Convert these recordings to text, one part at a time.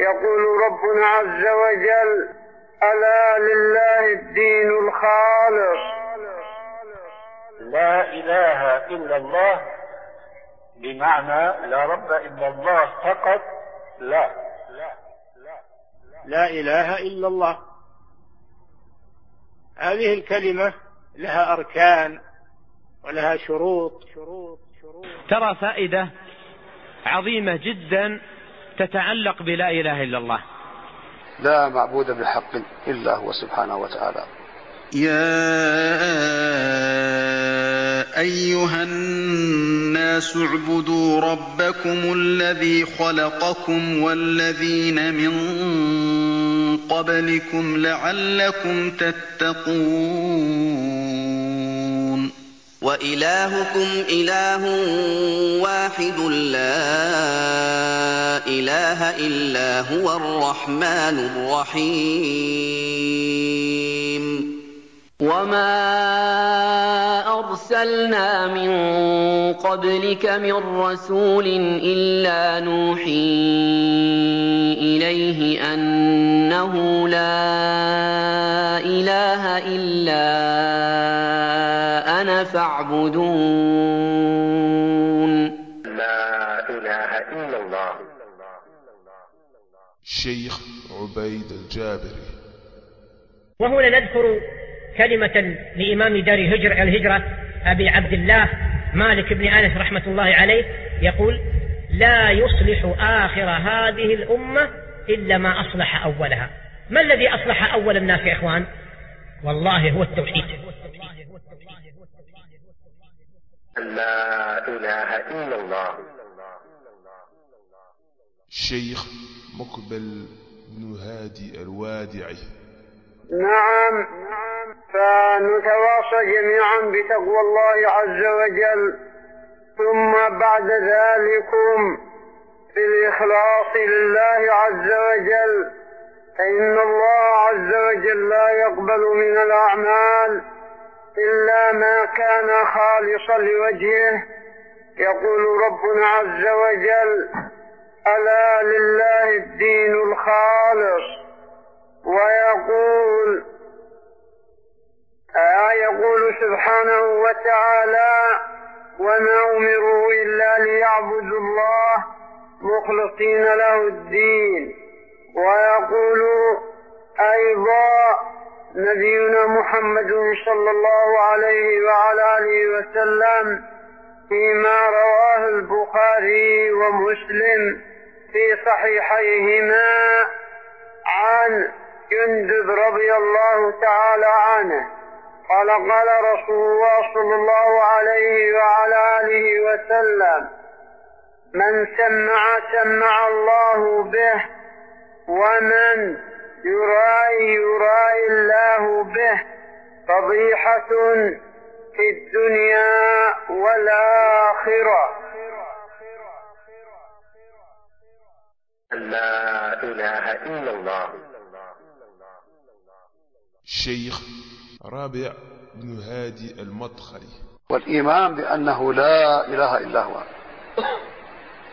يقول ربنا عز وجل ألا لله الدين الخالص لا إله إلا الله. بمعنى لا رب إلا الله فقط. لا. لا إله إلا الله. هذه الكلمة لها أركان ولها شروط شروط شروط. ترى فائدة عظيمة جدا تتعلق بلا إله إلا الله. لا معبود بحق إلا هو سبحانه وتعالى. يا أيها الناس اعبدوا ربكم الذي خلقكم والذين من قبلكم لعلكم تتقون. وإلهكم إله واحد لا إله إلا هو الرحمن الرحيم. وما أرسلنا من قبلك من رسول إلا نوحي إليه أنه لا إله إلا أنا فاعبدون الشيخ عبيد الجابري. وهنا نذكر كلمة لإمام دار هجر الهجرة أبي عبد الله مالك بن أنس رحمة الله عليه يقول لا يصلح آخر هذه الأمة إلا ما أصلح أولها. ما الذي أصلح أول الناس يا إخوان؟ والله هو التوحيد. لا إله إلا الله. الشيخ مقبل بن هادي الوادعي. نعم. فنتواصى جميعا بتقوى الله عز وجل. ثم بعد ذلكم في الإخلاص لله عز وجل. فإن الله عز وجل لا يقبل من الأعمال إلا ما كان خالصا لوجهه. يقول ربنا عز وجل ألا لله الدين الخالص ويقول آه يقول سبحانه وتعالى وما أمروا إلا ليعبدوا الله مخلصين له الدين ويقول أيضا نبينا محمد صلى الله عليه وعلى آله وسلم فيما رواه البخاري ومسلم في صحيحيهما عن جندب رضي الله تعالى عنه. قال قال رسول الله صلى الله عليه وعلى آله وسلم من سمع سمع الله به ومن يرائي يرائي الله به فضيحة في الدنيا والآخرة. لا إله إلا الله. الشيخ رابع بن هادي المدخلي. والإيمان بأنه لا إله إلا هو.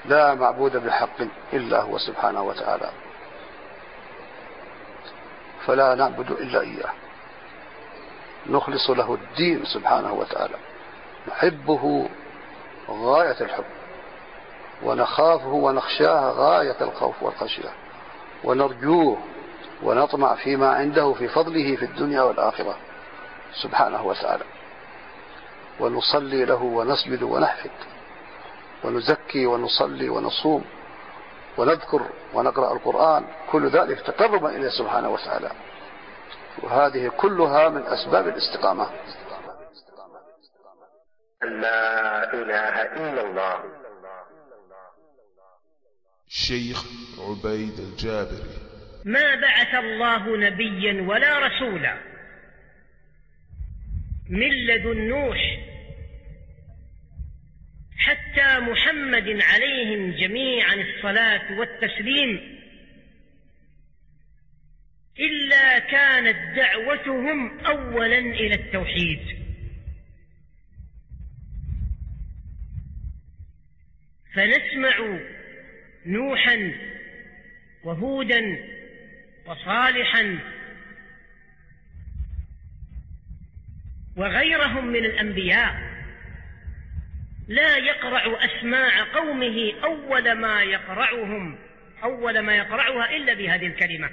لا معبود بحق إلا هو سبحانه وتعالى. فلا نعبد إلا إياه. نخلص له الدين سبحانه وتعالى. نحبه غاية الحب. ونخافه ونخشاه غاية الخوف والخشية. ونرجوه ونطمع فيما عنده في فضله في الدنيا والآخرة. سبحانه وتعالى. ونصلي له ونسجد ونحفد. ونزكي ونصلي ونصوم. ونذكر ونقرأ القرآن. كل ذلك تقربا إليه سبحانه وتعالى. وهذه كلها من أسباب الاستقامة. لا إله إلا الله. الشيخ عبيد الجابري. ما بعث الله نبيا ولا رسولا من لدن نوح حتى محمد عليهم جميعا الصلاة والتسليم إلا كانت دعوتهم أولا إلى التوحيد. فنسمع نوحا وهودا وصالحا وغيرهم من الأنبياء. لا يقرع أسماع قومه أول ما يقرعهم أول ما يقرعها إلا بهذه الكلمة.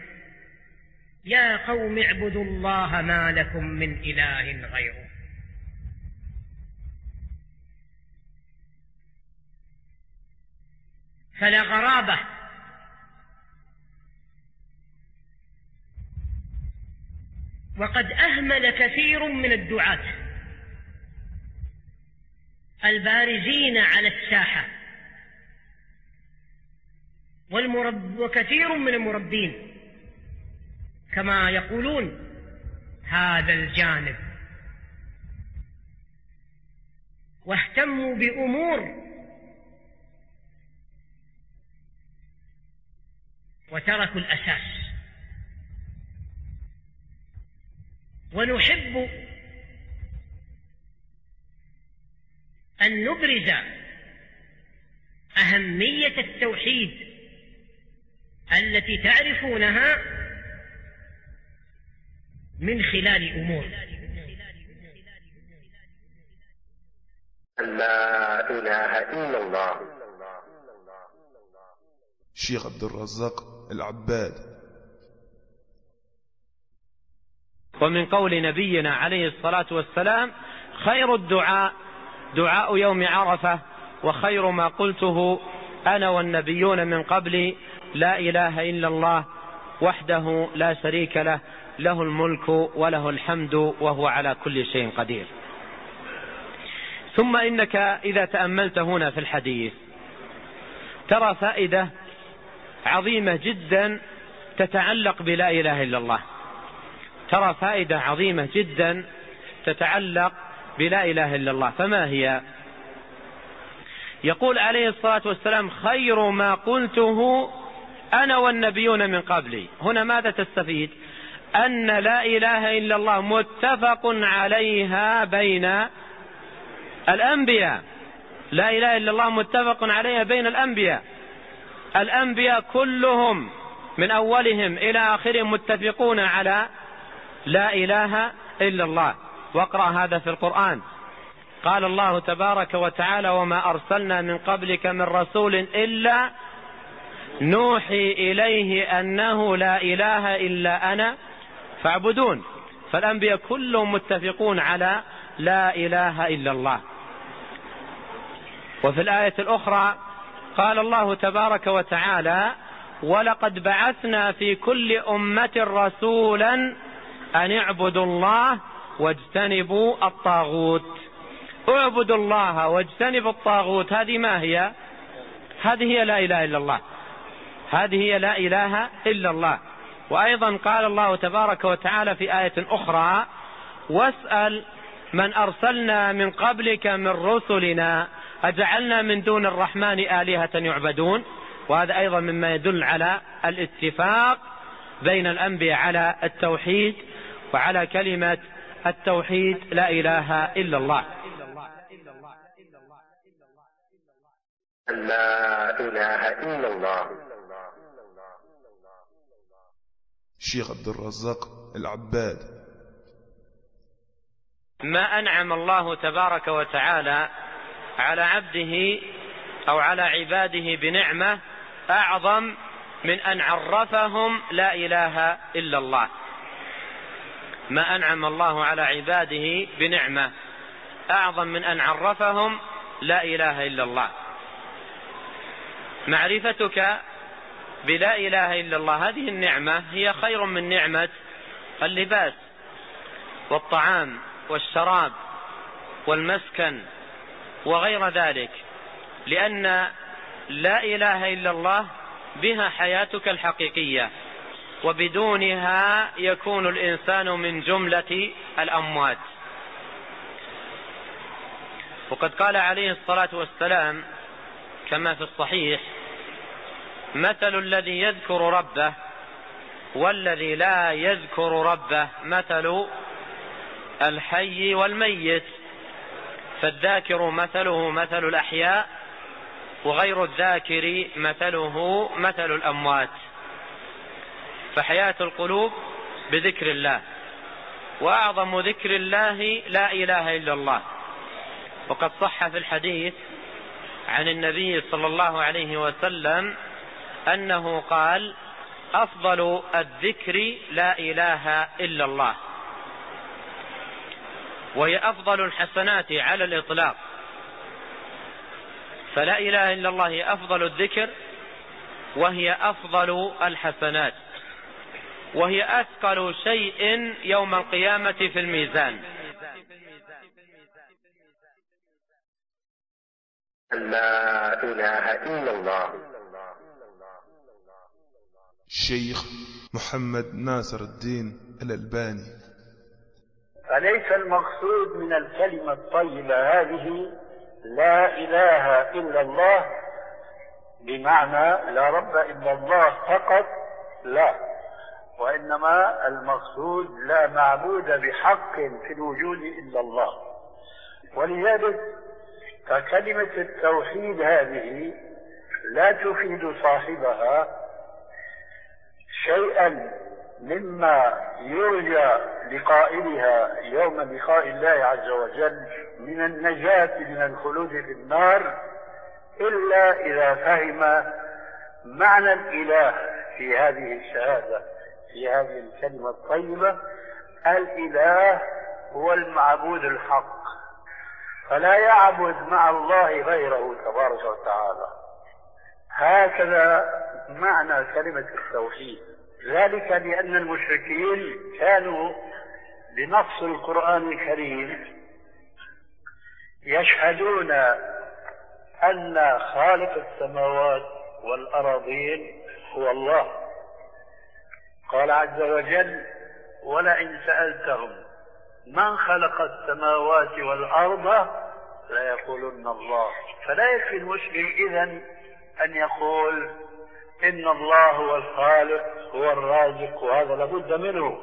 يا قوم اعبدوا الله ما لكم من إله غيره. فلا غرابة. وقد أهمل كثير من الدعاة البارزين على الساحة والمرب وكثير من المربين. كما يقولون هذا الجانب. واهتموا بأمور وتركوا الأساس. ونحب أن نبرز أهمية التوحيد التي تعرفونها من خلال أمور. لا إله إلا الله. الشيخ عبد الرزاق العباد. ومن قول نبينا عليه الصلاة والسلام خير الدعاء دعاء يوم عرفة وخير ما قلته أنا والنبيون من قبلي لا إله إلا الله وحده لا شريك له له الملك وله الحمد وهو على كل شيء قدير. ثم إنك إذا تأملت هنا في الحديث ترى فائدة عظيمة جدا تتعلق بلا إله إلا الله. ترى فائدة عظيمة جدا تتعلق بلا إله إلا الله. فما هي؟ يقول عليه الصلاة والسلام خير ما قلته أنا والنبيون من قبلي. هنا ماذا تستفيد؟ أن لا إله إلا الله متفق عليها بين الأنبياء. لا إله إلا الله متفق عليها بين الأنبياء. الأنبياء كلهم من أولهم إلى آخرهم متفقون على لا إله إلا الله. واقرأ هذا في القرآن. قال الله تبارك وتعالى وما أرسلنا من قبلك من رسول إلا نوحي إليه أنه لا إله إلا أنا فاعبدون. فالأنبياء كلهم متفقون على لا إله إلا الله. وفي الآية الأخرى قال الله تبارك وتعالى ولقد بعثنا في كل أمة رسولا أن اعبدوا الله واجتنبوا الطاغوت. اعبدوا الله واجتنبوا الطاغوت هذه ما هي؟ هذه هي لا إله إلا الله. هذه هي لا إله إلا الله. وأيضا قال الله تبارك وتعالى في آية أخرى واسأل من أرسلنا من قبلك من رسلنا أجعلنا من دون الرحمن آلهة يعبدون؟ وهذا أيضا مما يدل على الاتفاق بين الأنبياء على التوحيد وعلى كلمة التوحيد لا إله إلا الله. لا إله إلا الله. الشيخ عبد الرزاق العباد. ما أنعم الله تبارك وتعالى على عبده أو على عباده بنعمة أعظم من أن عرفهم لا إله إلا الله. ما أنعم الله على عباده بنعمة أعظم من أن عرفهم لا إله إلا الله. معرفتك بلا إله إلا الله هذه النعمة هي خير من نعمة اللباس والطعام والشراب والمسكن وغير ذلك لأن لا إله إلا الله بها حياتك الحقيقية وبدونها يكون الإنسان من جملة الأموات. وقد قال عليه الصلاة والسلام كما في الصحيح مثل الذي يذكر ربه والذي لا يذكر ربه مثل الحي والميت. فالذاكر مثله مثل الأحياء وغير الذاكر مثله مثل الأموات. فحياة القلوب بذكر الله. وأعظم ذكر الله لا إله إلا الله. وقد صح في الحديث عن النبي صلى الله عليه وسلم أنه قال أفضل الذكر لا إله إلا الله. وهي أفضل الحسنات على الإطلاق. فلا إله إلا الله هي أفضل الذكر وهي أفضل الحسنات. وهي أثقل شيء يوم القيامة في الميزان. لا إله إلا الله. الشيخ محمد ناصر الدين الألباني. فليس المقصود من الكلمة الطيبة هذه لا إله إلا الله بمعنى لا رب إلا الله فقط لا وإنما المقصود لا معبود بحق في الوجود إلا الله. ولذلك فكلمة التوحيد هذه لا تفيد صاحبها شيئا مما يرجى لقائلها يوم لقاء الله عز وجل من النجاة من الخلود في النار إلا إذا فهم معنى الإله في هذه الشهادة في هذه الكلمة الطيبة الإله هو المعبود الحق. فلا يعبد مع الله غيره تبارك وتعالى. هكذا معنى كلمة التوحيد. ذلك لأن المشركين كانوا بنص القرآن الكريم يشهدون أن خالق السماوات والأراضين هو الله. قال عز وجل ولئن سألتهم من خلق السماوات والأرض ليقولن الله. فلا يكفي المسلم إذا أن يقول إن الله هو الخالق هو الرازق وهذا لابد منه.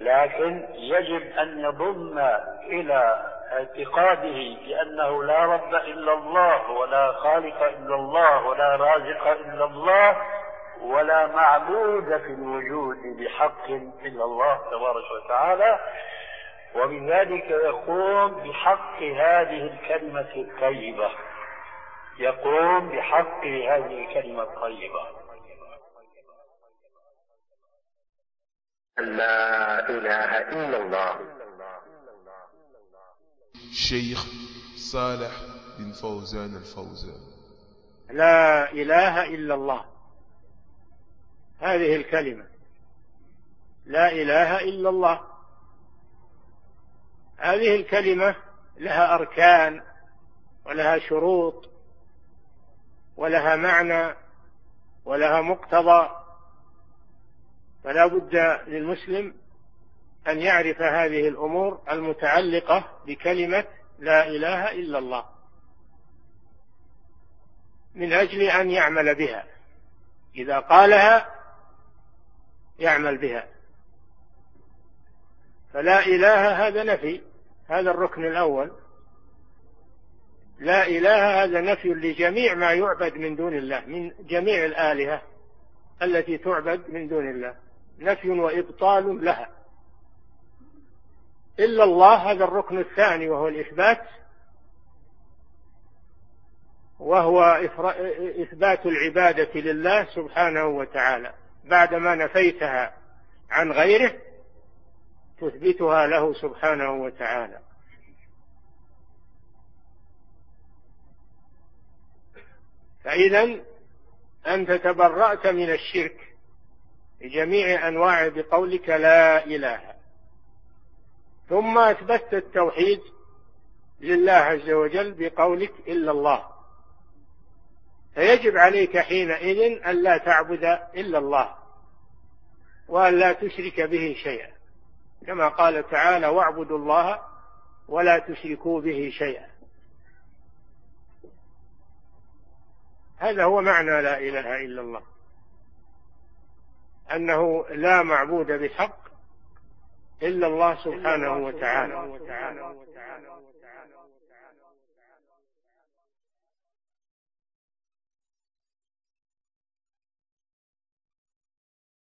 لكن يجب أن يضم إلى اعتقاده بأنه لا رب إلا الله ولا خالق إلا الله ولا رازق إلا الله ولا معبود في الوجود بحق إلا الله تبارك وتعالى. وبذلك يقوم بحق هذه الكلمة الطيبة. يقوم بحق هذه الكلمة الطيبة. لا إله إلا الله. الشيخ صالح بن فوزان الفوزان. لا إله إلا الله. هذه الكلمة. لا إله إلا الله. هذه الكلمة لها أركان ولها شروط. ولها معنى ولها مقتضى فلا بد للمسلم أن يعرف هذه الأمور المتعلقة بكلمة لا إله إلا الله من أجل أن يعمل بها. إذا قالها يعمل بها. فلا إله هذا نفي هذا الركن الأول. لا إله هذا نفي لجميع ما يعبد من دون الله من جميع الآلهة التي تعبد من دون الله. نفي وإبطال لها. إلا الله هذا الركن الثاني وهو الإثبات وهو إثبات العبادة لله سبحانه وتعالى. بعدما نفيتها عن غيره تثبتها له سبحانه وتعالى. فإذا أنت تبرأت من الشرك بجميع أنواعه بقولك لا إله. ثم أثبتت التوحيد لله عز وجل بقولك إلا الله. فيجب عليك حينئذ أن لا تعبد إلا الله وأن لا تشرك به شيئا. كما قال تعالى واعبدوا الله ولا تشركوا به شيئا. هذا هو معنى لا إله إلا الله. أنه لا معبود بحق إلا الله سبحانه وتعالى.